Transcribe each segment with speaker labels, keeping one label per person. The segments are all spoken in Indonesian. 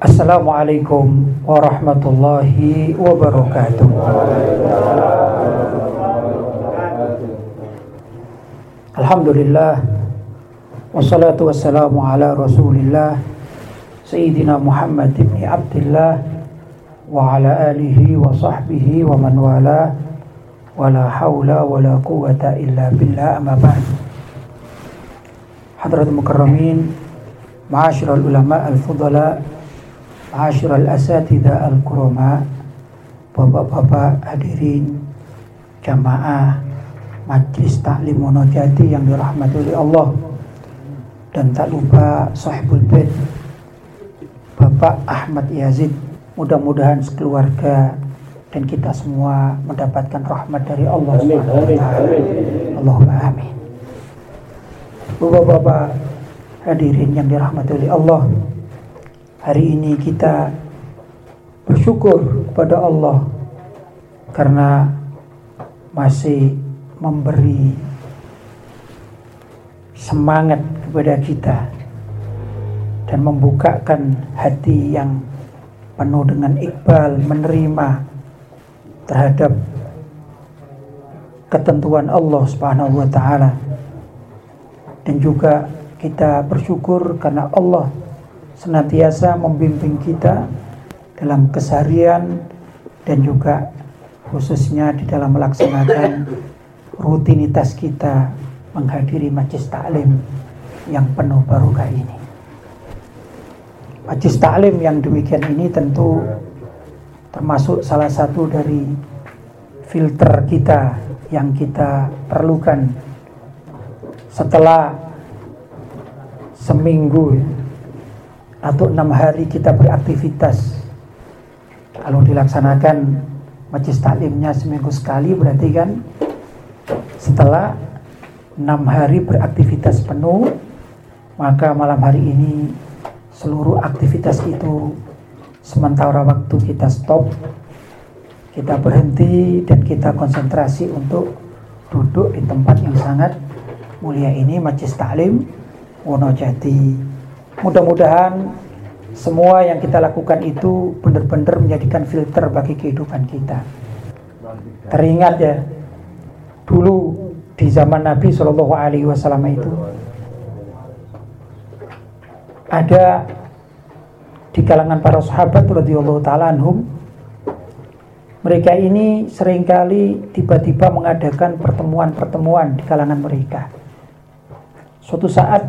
Speaker 1: Assalamualaikum warahmatullahi wabarakatuh. Alhamdulillah Wassalatu wassalamu ala rasulillah Sayyidina Muhammad ibn Abdullah Wa ala alihi wa sahbihi wa man wala Wa la hawla wa la quwata illa billah amma ba'd Hadratul Mukarramin Ma'asyiral ulama al-fudala Ma'asyiral asatidha al-kurama Bapak-bapak hadirin Jamaah Majlis Taklim Monojati yang dirahmati oleh Allah dan tak lupa sahibul bait Bapak Ahmad Yazid mudah-mudahan sekeluarga dan kita semua mendapatkan rahmat dari Allah wa taala. Allahumma amin. Bapak-bapak hadirin yang dirahmati oleh Allah. Hari ini kita bersyukur kepada Allah karena masih memberi semangat kepada kita dan membukakan hati yang penuh dengan iqbal menerima terhadap ketentuan Allah Subhanahu wa taala. Dan juga kita bersyukur karena Allah senantiasa membimbing kita dalam keseharian dan juga khususnya di dalam melaksanakan rutinitas kita menghadiri majlis taklim yang penuh barokah ini. Majlis taklim yang demikian ini tentu termasuk salah satu dari filter kita yang kita perlukan setelah seminggu atau enam hari kita beraktivitas. Kalau dilaksanakan majlis taklimnya seminggu sekali berarti kan setelah enam hari beraktivitas penuh maka malam hari ini seluruh aktivitas itu sementara waktu kita stop kita berhenti dan kita konsentrasi untuk duduk di tempat yang sangat mulia ini majlis taklim Wonojati mudah-mudahan semua yang kita lakukan itu benar-benar menjadikan filter bagi kehidupan kita teringat ya dulu di zaman Nabi Shallallahu Alaihi Wasallam itu ada di kalangan para sahabat radhiyallahu taala anhum mereka ini sering kali tiba-tiba mengadakan pertemuan-pertemuan di kalangan mereka. Suatu saat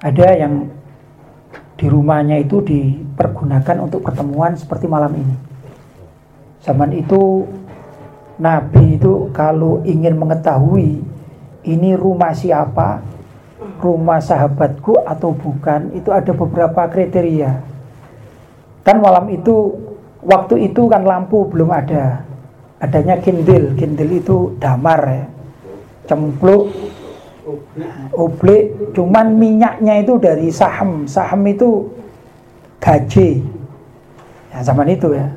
Speaker 1: ada yang di rumahnya itu dipergunakan untuk pertemuan seperti malam ini. Zaman itu Nabi itu kalau ingin mengetahui ini rumah siapa, rumah sahabatku atau bukan, itu ada beberapa kriteria. Kan malam itu, waktu itu kan lampu belum ada. Adanya kindil, kindil itu damar ya. Cempluk, oblik, cuman minyaknya itu dari saham. Saham itu gaji. Ya, zaman itu ya.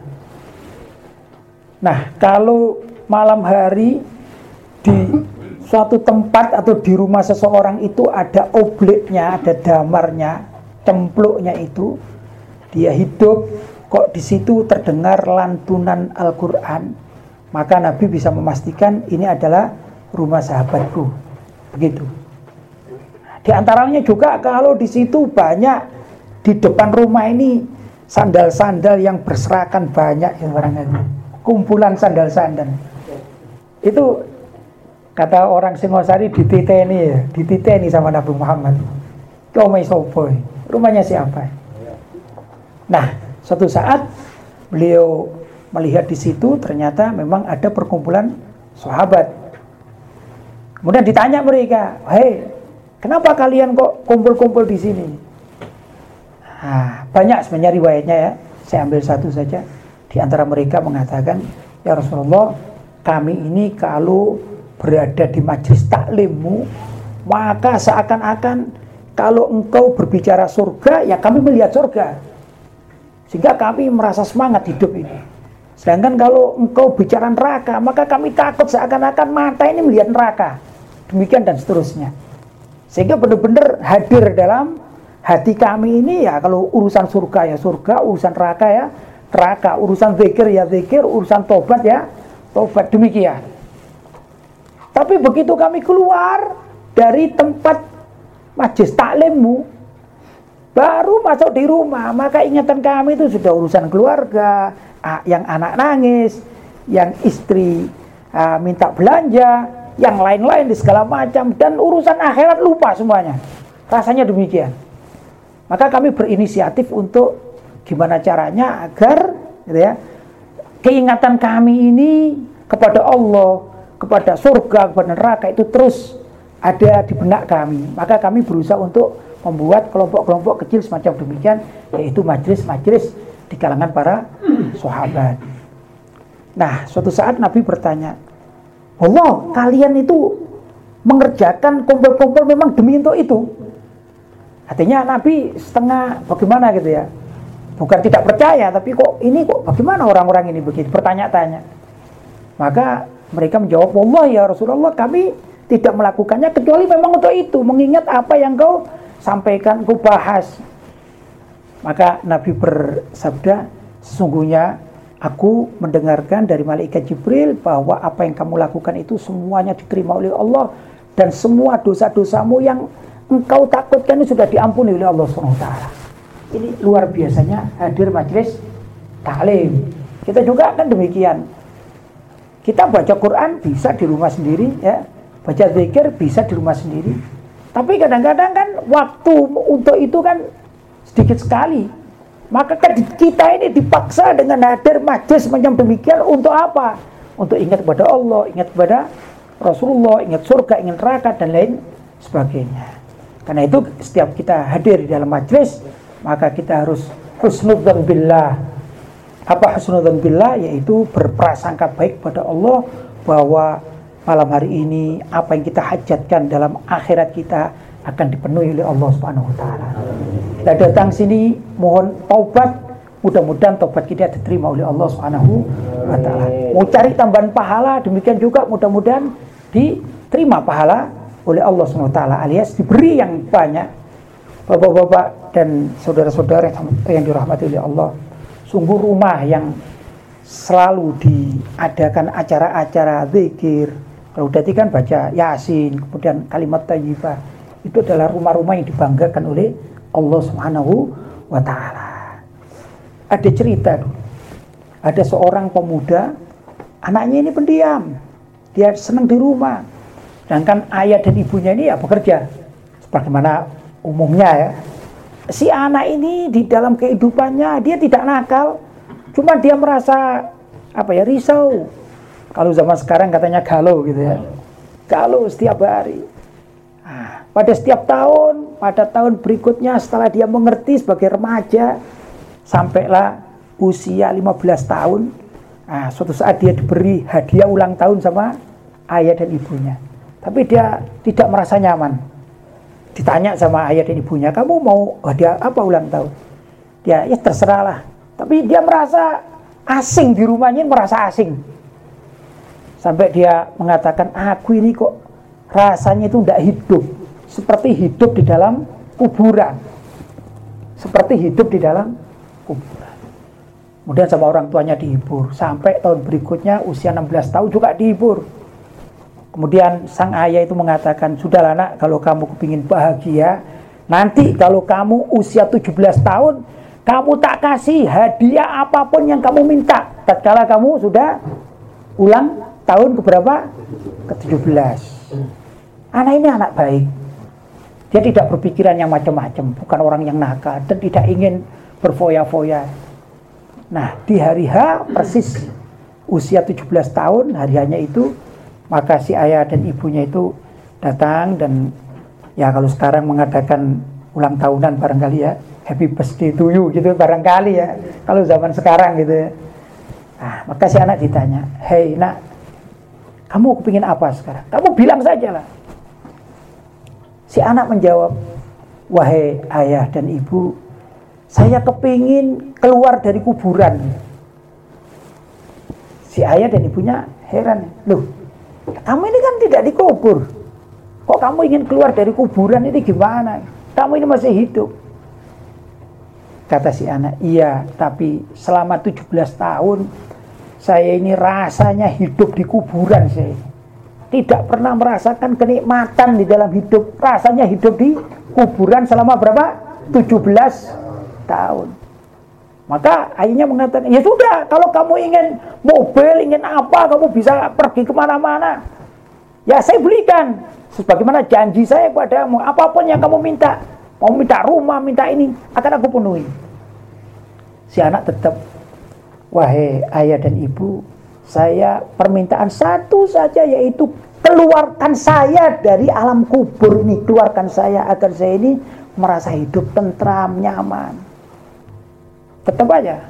Speaker 1: Nah, kalau malam hari di suatu tempat atau di rumah seseorang itu ada obliknya, ada damarnya, cempluknya itu, dia hidup kok di situ terdengar lantunan Al-Qur'an, maka Nabi bisa memastikan ini adalah rumah sahabatku. Begitu. Di antaranya juga kalau di situ banyak di depan rumah ini sandal-sandal yang berserakan banyak ya barangkali. Kumpulan sandal-sandal itu kata orang Singosari dititeni ya, dititeni sama Nabi Muhammad. Komai sopoy, rumahnya siapa? Nah, suatu saat beliau melihat di situ ternyata memang ada perkumpulan sahabat. Kemudian ditanya mereka, hei, kenapa kalian kok kumpul-kumpul di sini? Nah, banyak sebenarnya riwayatnya ya. Saya ambil satu saja. Di antara mereka mengatakan, ya Rasulullah, kami ini kalau berada di majlis taklimmu maka seakan-akan kalau engkau berbicara surga ya kami melihat surga sehingga kami merasa semangat hidup ini sedangkan kalau engkau bicara neraka maka kami takut seakan-akan mata ini melihat neraka demikian dan seterusnya sehingga benar-benar hadir dalam hati kami ini ya kalau urusan surga ya surga, urusan neraka ya neraka, urusan zikir ya zikir, urusan tobat ya tobat demikian. Tapi begitu kami keluar dari tempat majlis taklimmu, baru masuk di rumah, maka ingatan kami itu sudah urusan keluarga, yang anak nangis, yang istri uh, minta belanja, yang lain-lain di segala macam, dan urusan akhirat lupa semuanya. Rasanya demikian. Maka kami berinisiatif untuk gimana caranya agar gitu ya, keingatan kami ini kepada Allah, kepada surga, kepada neraka itu terus ada di benak kami. Maka kami berusaha untuk membuat kelompok-kelompok kecil semacam demikian, yaitu majelis-majelis di kalangan para sahabat. Nah, suatu saat Nabi bertanya, Allah, kalian itu mengerjakan kumpul-kumpul memang demi untuk itu. Artinya Nabi setengah bagaimana gitu ya. Bukan tidak percaya, tapi kok ini kok bagaimana orang-orang ini begitu bertanya-tanya. Maka mereka menjawab, Allah ya Rasulullah kami tidak melakukannya kecuali memang untuk itu, mengingat apa yang kau sampaikan, kau bahas. Maka Nabi bersabda, sesungguhnya aku mendengarkan dari malaikat Jibril bahwa apa yang kamu lakukan itu semuanya diterima oleh Allah dan semua dosa-dosamu yang engkau takutkan ini sudah diampuni oleh Allah SWT. Ini luar biasanya hadir majelis taklim. Kita juga kan demikian. Kita baca Quran bisa di rumah sendiri ya. Baca zikir bisa di rumah sendiri. Tapi kadang-kadang kan waktu untuk itu kan sedikit sekali. Maka kan kita ini dipaksa dengan hadir majelis macam demikian untuk apa? Untuk ingat kepada Allah, ingat kepada Rasulullah, ingat surga, ingat neraka dan lain sebagainya. Karena itu setiap kita hadir di dalam majlis, maka kita harus husnudzan billah. Apa husnudzan billah? Yaitu berprasangka baik pada Allah bahwa malam hari ini apa yang kita hajatkan dalam akhirat kita akan dipenuhi oleh Allah Subhanahu wa taala. Kita datang sini mohon taubat, mudah-mudahan taubat kita diterima oleh Allah Subhanahu wa taala. Mau cari tambahan pahala, demikian juga mudah-mudahan diterima pahala oleh Allah SWT alias diberi yang banyak. Bapak-bapak dan saudara-saudara yang dirahmati oleh Allah sungguh rumah yang selalu diadakan acara-acara zikir. Kalau tadi kan baca yasin kemudian kalimat tayyibah itu adalah rumah-rumah yang dibanggakan oleh Allah Subhanahu wa taala. Ada cerita dulu. Ada seorang pemuda anaknya ini pendiam. Dia senang di rumah Sedangkan ayah dan ibunya ini ya bekerja. Sebagaimana umumnya ya. Si anak ini di dalam kehidupannya dia tidak nakal. Cuma dia merasa apa ya risau. Kalau zaman sekarang katanya galau gitu ya. Galau setiap hari. Pada setiap tahun, pada tahun berikutnya setelah dia mengerti sebagai remaja, sampailah usia 15 tahun, nah, suatu saat dia diberi hadiah ulang tahun sama ayah dan ibunya. Tapi dia tidak merasa nyaman. Ditanya sama ayah dan ibunya, kamu mau hadiah apa ulang tahun? Dia, ya terserahlah. Tapi dia merasa asing di rumahnya, merasa asing. Sampai dia mengatakan, aku ini kok rasanya itu tidak hidup. Seperti hidup di dalam kuburan. Seperti hidup di dalam kuburan. Kemudian sama orang tuanya dihibur. Sampai tahun berikutnya usia 16 tahun juga dihibur. Kemudian sang ayah itu mengatakan sudah anak, kalau kamu kepingin bahagia nanti kalau kamu usia 17 tahun kamu tak kasih hadiah apa pun yang kamu minta. Tatkala kamu sudah ulang tahun keberapa? Ke 17 Anak ini anak baik. Dia tidak berpikiran yang macam-macam, bukan orang yang nakal dan tidak ingin berfoya-foya. Nah, di hari H persis usia 17 tahun, hari hanya itu maka si ayah dan ibunya itu datang dan ya kalau sekarang mengadakan ulang tahunan barangkali ya happy birthday to you gitu barangkali ya kalau zaman sekarang gitu ya nah, maka si anak ditanya hei nak kamu kepingin apa sekarang kamu bilang saja lah si anak menjawab wahai ayah dan ibu saya kepingin keluar dari kuburan si ayah dan ibunya heran loh kamu ini kan tidak dikubur. Kok kamu ingin keluar dari kuburan ini gimana? Kamu ini masih hidup. Kata si anak, iya, tapi selama 17 tahun saya ini rasanya hidup di kuburan saya. Tidak pernah merasakan kenikmatan di dalam hidup. Rasanya hidup di kuburan selama berapa? 17 tahun. Maka ayahnya mengatakan, ya sudah, kalau kamu ingin mobil, ingin apa, kamu bisa pergi ke mana-mana. Ya saya belikan. Sebagaimana janji saya kepadamu, apa pun yang kamu minta, mau minta rumah, minta ini, akan aku penuhi. Si anak tetap, wahai ayah dan ibu, saya permintaan satu saja yaitu keluarkan saya dari alam kubur ini, keluarkan saya agar saya ini merasa hidup tentram, nyaman. Tetap aja.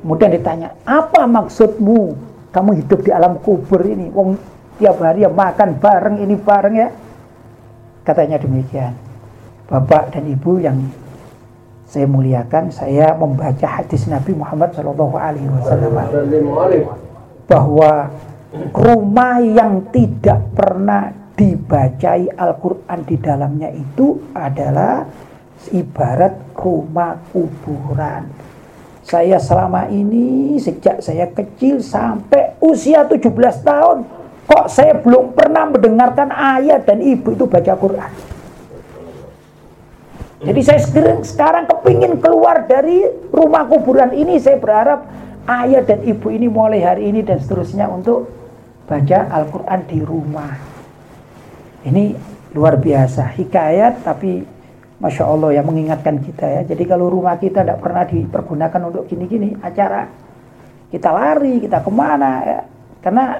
Speaker 1: Kemudian ditanya, apa maksudmu kamu hidup di alam kubur ini? Wong tiap hari ya makan bareng ini bareng ya. Katanya demikian. Bapak dan Ibu yang saya muliakan, saya membaca hadis Nabi Muhammad Shallallahu Alaihi Wasallam bahwa rumah yang tidak pernah dibacai Al-Quran di dalamnya itu adalah ibarat rumah kuburan. Saya selama ini sejak saya kecil sampai usia 17 tahun kok saya belum pernah mendengarkan ayah dan ibu itu baca Quran. Jadi saya sekarang kepingin keluar dari rumah kuburan ini. Saya berharap ayah dan ibu ini mulai hari ini dan seterusnya untuk baca Al-Quran di rumah. Ini luar biasa. Hikayat tapi Masya Allah yang mengingatkan kita ya. Jadi kalau rumah kita tidak pernah dipergunakan untuk gini-gini acara. Kita lari, kita ke mana ya. Karena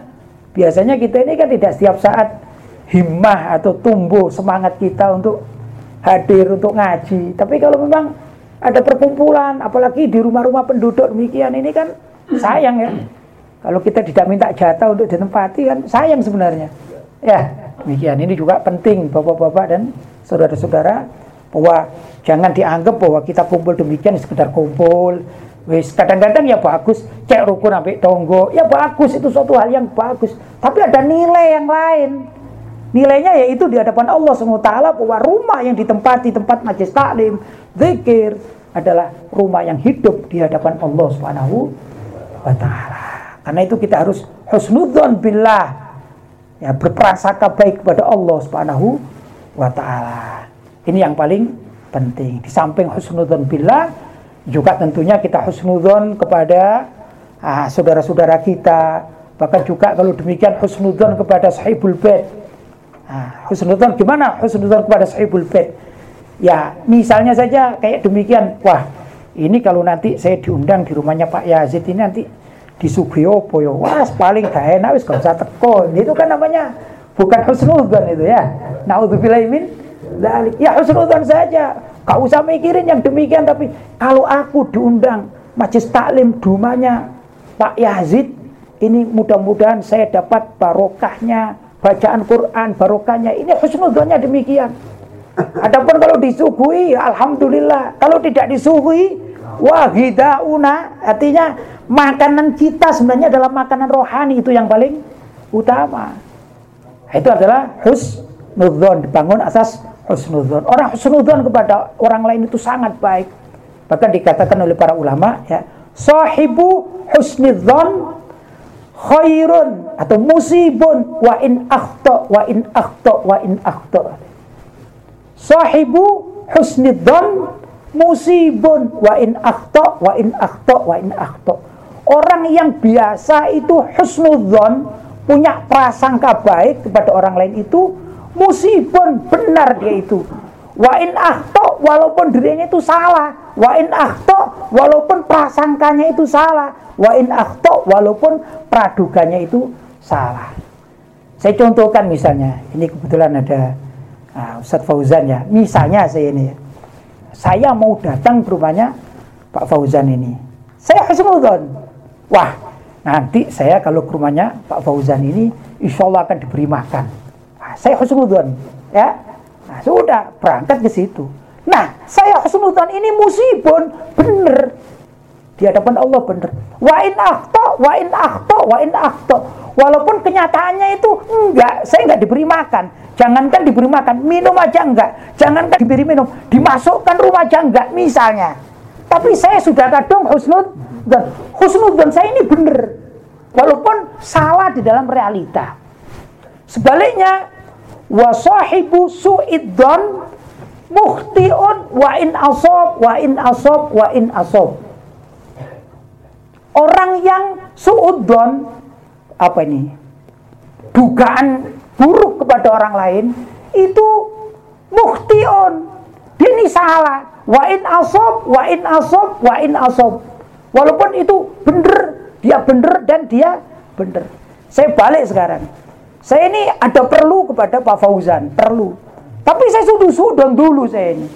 Speaker 1: biasanya kita ini kan tidak setiap saat himmah atau tumbuh semangat kita untuk hadir untuk ngaji. Tapi kalau memang ada perkumpulan, apalagi di rumah-rumah penduduk demikian, ini kan sayang ya. Kalau kita tidak minta jatah untuk ditempati kan sayang sebenarnya. Ya, demikian. Ini juga penting bapak-bapak dan saudara-saudara bahwa jangan dianggap bahwa kita kumpul demikian sekedar kumpul. Wis kadang-kadang ya bagus cek rukun sampai tonggo ya bagus itu suatu hal yang bagus tapi ada nilai yang lain Nilainya yaitu di hadapan Allah SWT bahwa rumah yang ditempati tempat majlis taklim, zikir adalah rumah yang hidup di hadapan Allah Subhanahu wa taala. Karena itu kita harus husnudzon billah. Ya, berprasangka baik kepada Allah Subhanahu wa taala. Ini yang paling penting. Di samping husnudzon billah juga tentunya kita husnudzon kepada ah, saudara-saudara kita, bahkan juga kalau demikian husnudzon kepada sahibul bait Nah, husnudzon gimana husnudzon kepada sahibul bait? Ya, misalnya saja kayak demikian. Wah, ini kalau nanti saya diundang di rumahnya Pak Yazid ini nanti disuguhi opo ya. Wah, paling gak enak wis gak usah teko. Itu kan namanya bukan husnudzon itu ya. Nauzubillah min dzalik. Ya husnudzon saja. Gak usah mikirin yang demikian tapi kalau aku diundang majlis taklim di rumahnya Pak Yazid ini mudah-mudahan saya dapat barokahnya bacaan Quran barokahnya ini husnudzonnya demikian. Adapun kalau disuguhi ya alhamdulillah. Kalau tidak disuguhi wahidauna artinya makanan kita sebenarnya adalah makanan rohani itu yang paling utama. Itu adalah husnudzon dibangun asas husnudzon. Orang husnudzon kepada orang lain itu sangat baik. Bahkan dikatakan oleh para ulama ya sahibu husnudzon khairun atau musibun. Wa in akhta wa in akhta wa in akhta. Sahibu husnidzan musibun. Wa in akhta wa in akhta wa in akhta. Orang yang biasa itu husnudzon punya prasangka baik kepada orang lain itu musibun benar dia itu wa in akhta walaupun dirinya itu salah wa in akhta walaupun prasangkanya itu salah wa in akhta walaupun praduganya itu salah. Saya contohkan misalnya, ini kebetulan ada uh, Ustadz Fauzan ya. Misalnya saya ini, saya mau datang ke rumahnya Pak Fauzan ini. Saya husnudon. Wah, nanti saya kalau ke rumahnya Pak Fauzan ini, insya Allah akan diberi makan. Nah, saya husnudon, ya. Nah, sudah berangkat ke situ. Nah, saya husnudon ini musibun, bener di hadapan Allah benar. Wa in akhta, wa in akhta, wa in akhta. Walaupun kenyataannya itu enggak, saya enggak diberi makan. Jangankan diberi makan, minum aja enggak. Jangankan diberi minum, dimasukkan rumah aja enggak misalnya. Tapi saya sudah kadung husnud dan husnud dan saya ini benar. Walaupun salah di dalam realita. Sebaliknya wasahibu su'iddon muhtiun wa in asob wa in asob wa in asob. Orang yang su'udon apa ini? Dugaan buruk kepada orang lain itu muhtiun. Dia ini salah wa in asob wa in asob wa in asob walaupun itu bener dia bener dan dia bener saya balik sekarang saya ini ada perlu kepada Pak Fauzan perlu. Tapi saya sudah sudah dulu saya ini.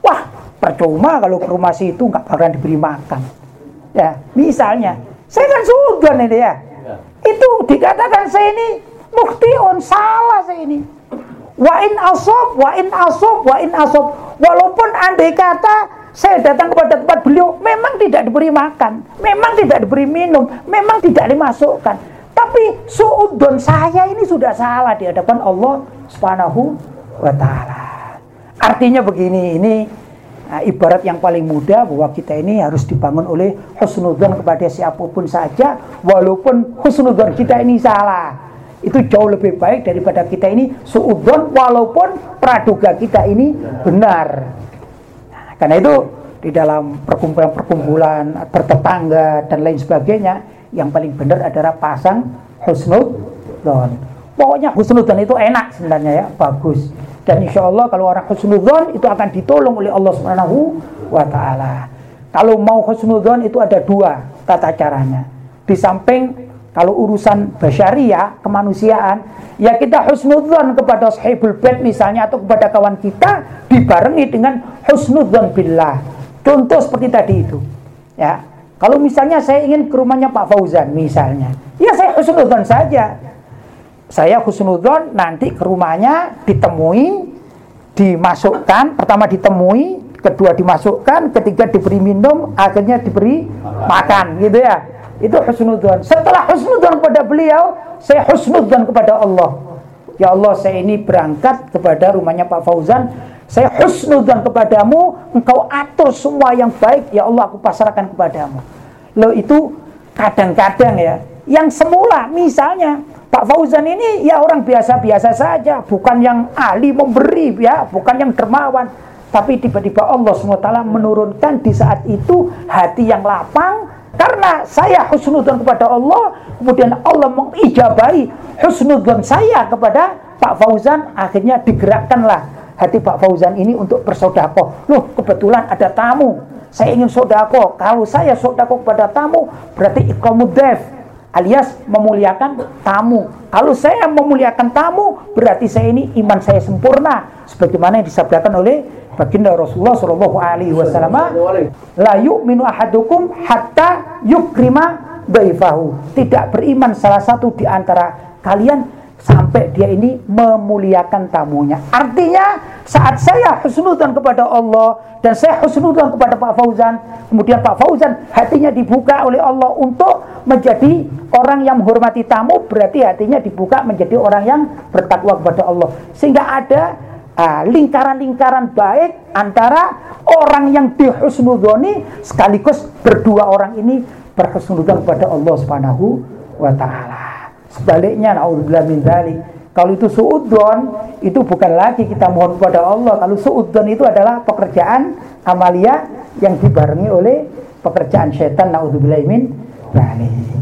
Speaker 1: Wah percuma kalau ke rumah situ nggak bakalan diberi makan. Ya misalnya. Saya kan sudah nih ya. Itu dikatakan saya ini muktiun salah saya ini. Wa in asob wa in asob wa in asob. Walaupun andai kata saya datang kepada tempat beliau, memang tidak diberi makan, memang tidak diberi minum, memang tidak dimasukkan. Tapi suudon saya ini sudah salah di hadapan Allah Subhanahu wa taala. Artinya begini, ini nah, ibarat yang paling mudah bahwa kita ini harus dibangun oleh husnudzon kepada siapa pun saja walaupun husnudzon kita ini salah. Itu jauh lebih baik daripada kita ini suudon walaupun praduga kita ini benar. Nah, karena itu di dalam perkumpulan-perkumpulan bertetangga dan lain sebagainya yang paling benar adalah pasang husnudon pokoknya husnudon itu enak sebenarnya ya bagus dan insya Allah kalau orang husnudon itu akan ditolong oleh Allah Subhanahu wa taala kalau mau husnudon itu ada dua tata caranya di samping kalau urusan basyaria, kemanusiaan, ya kita husnudzon kepada sahibul bait misalnya atau kepada kawan kita dibarengi dengan husnudzon billah. Contoh seperti tadi itu. Ya. Kalau misalnya saya ingin ke rumahnya Pak Fauzan misalnya, ya saya husnudzon saja. Saya husnudzon nanti ke rumahnya ditemui, dimasukkan, pertama ditemui, kedua dimasukkan, ketiga diberi minum, akhirnya diberi makan gitu ya itu husnudzon. Setelah husnudzon kepada beliau, saya husnudzon kepada Allah. Ya Allah, saya ini berangkat kepada rumahnya Pak Fauzan. Saya husnudzon kepadamu, engkau atur semua yang baik, ya Allah aku pasrahkan kepadamu. Lo itu kadang-kadang ya, yang semula misalnya Pak Fauzan ini ya orang biasa-biasa saja, bukan yang ahli memberi ya, bukan yang dermawan. Tapi tiba-tiba Allah SWT menurunkan di saat itu hati yang lapang, karena saya husnudon kepada Allah, kemudian Allah mengijabahi husnudon saya kepada Pak Fauzan, akhirnya digerakkanlah hati Pak Fauzan ini untuk bersodakoh. Loh, kebetulan ada tamu. Saya ingin sodako. Kalau saya sodako kepada tamu, berarti ikamudef alias memuliakan tamu. Kalau saya memuliakan tamu, berarti saya ini iman saya sempurna, sebagaimana yang disabdakan oleh baginda Rasulullah Shallallahu Alaihi Wasallam la yu'minu ahadukum hatta yukrima daifahu tidak beriman salah satu di antara kalian sampai dia ini memuliakan tamunya. Artinya saat saya husnudan kepada Allah dan saya husnudan kepada Pak Fauzan, kemudian Pak Fauzan hatinya dibuka oleh Allah untuk menjadi orang yang menghormati tamu, berarti hatinya dibuka menjadi orang yang bertakwa kepada Allah. Sehingga ada Ah, lingkaran-lingkaran baik antara orang yang dihusnudoni sekaligus berdua orang ini berhusnudon kepada Allah Subhanahu wa taala. Sebaliknya naudzubillah min dzalik. Kalau itu suudon itu bukan lagi kita mohon kepada Allah. Kalau suudon itu adalah pekerjaan amalia yang dibarengi oleh pekerjaan setan naudzubillah min dzalik.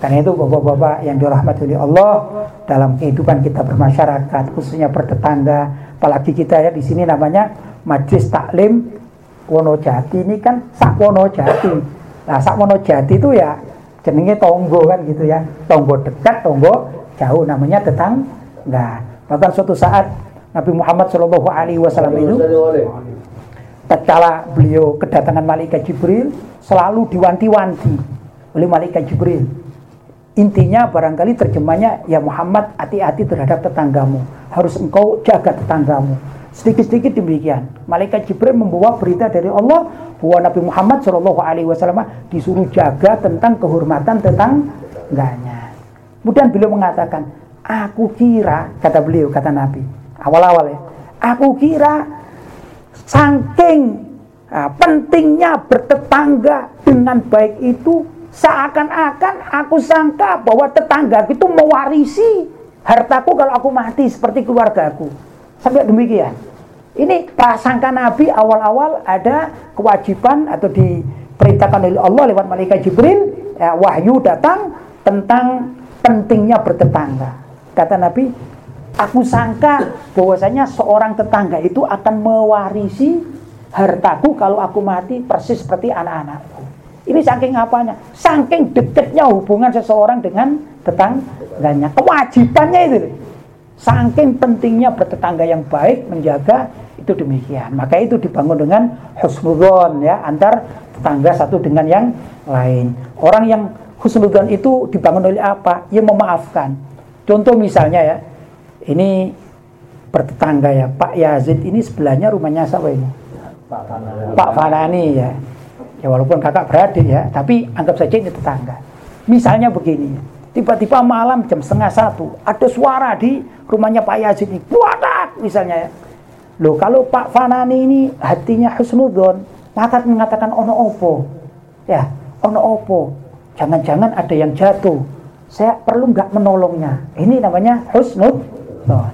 Speaker 1: Karena itu bapak-bapak yang dirahmati oleh Allah dalam kehidupan kita bermasyarakat, khususnya bertetangga, apalagi kita ya di sini namanya Majlis Taklim Wonojati ini kan sak Wonojati. Nah, sak Wonojati itu ya jenenge tonggo kan gitu ya. Tonggo dekat, tonggo jauh namanya tetangga. Bahkan suatu saat Nabi Muhammad Shallallahu alaihi wasallam itu tatkala beliau kedatangan malaikat Jibril selalu diwanti-wanti oleh malaikat Jibril Intinya barangkali terjemahnya ya Muhammad hati-hati terhadap tetanggamu. Harus engkau jaga tetanggamu. Sedikit-sedikit demikian. Malaikat Jibril membawa berita dari Allah bahwa Nabi Muhammad Shallallahu Alaihi Wasallam disuruh jaga tentang kehormatan tetangganya. Kemudian beliau mengatakan, aku kira kata beliau kata Nabi awal-awal ya, aku kira saking Nah, pentingnya bertetangga dengan baik itu seakan-akan aku sangka bahwa tetangga itu mewarisi hartaku kalau aku mati seperti keluargaku. Sampai demikian. Ini prasangka Nabi awal-awal ada kewajiban atau diperintahkan oleh Allah lewat malaikat Jibril ya, wahyu datang tentang pentingnya bertetangga. Kata Nabi, aku sangka bahwasanya seorang tetangga itu akan mewarisi hartaku kalau aku mati persis seperti anak-anakku. Ini saking apanya? Saking dekatnya hubungan seseorang dengan tetangganya. Kewajibannya itu. Saking pentingnya bertetangga yang baik, menjaga itu demikian. Maka itu dibangun dengan husnudon ya antar tetangga satu dengan yang lain. Orang yang husnudon itu dibangun oleh apa? Ya memaafkan. Contoh misalnya ya, ini bertetangga ya Pak Yazid ini sebelahnya rumahnya siapa ini? Pak Fanani. Pak Fanani ya. Ya walaupun kakak beradik ya, tapi anggap saja ini tetangga. Misalnya begini, tiba-tiba malam jam setengah satu, ada suara di rumahnya Pak Yazid ini, buatak misalnya ya. Loh kalau Pak Fanani ini hatinya husnudon, maka mengatakan ono opo. Ya, ono opo. Jangan-jangan ada yang jatuh. Saya perlu nggak menolongnya. Ini namanya husnudon.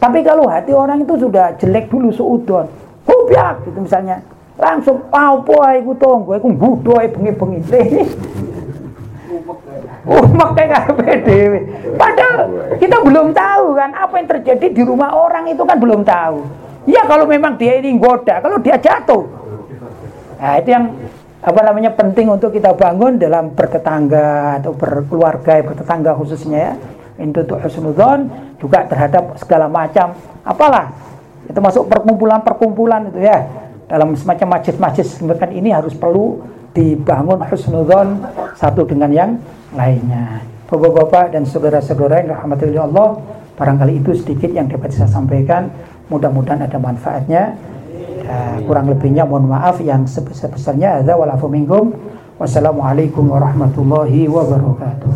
Speaker 1: Tapi kalau hati orang itu sudah jelek dulu seudon, hubiak gitu misalnya langsung apa iku tonggo iku budho bengi-bengi umek kayak padahal kita belum tahu kan apa yang terjadi di rumah orang itu kan belum tahu. Ya kalau memang dia ini goda kalau dia jatuh. Nah itu yang apa namanya penting untuk kita bangun dalam bertetangga atau berkeluarga bertetangga khususnya ya. Itu untuk husnudon juga terhadap segala macam apalah itu masuk perkumpulan-perkumpulan itu ya. Dalam semacam majlis-majlis ini harus perlu dibangun husnudon satu dengan yang lainnya. Bapak-bapak dan saudara-saudara yang rahmati Allah, barangkali itu sedikit yang dapat saya sampaikan. Mudah-mudahan ada manfaatnya. Uh, kurang lebihnya mohon maaf yang sebesar-besarnya ada walafu minkum. Wassalamualaikum warahmatullahi wabarakatuh.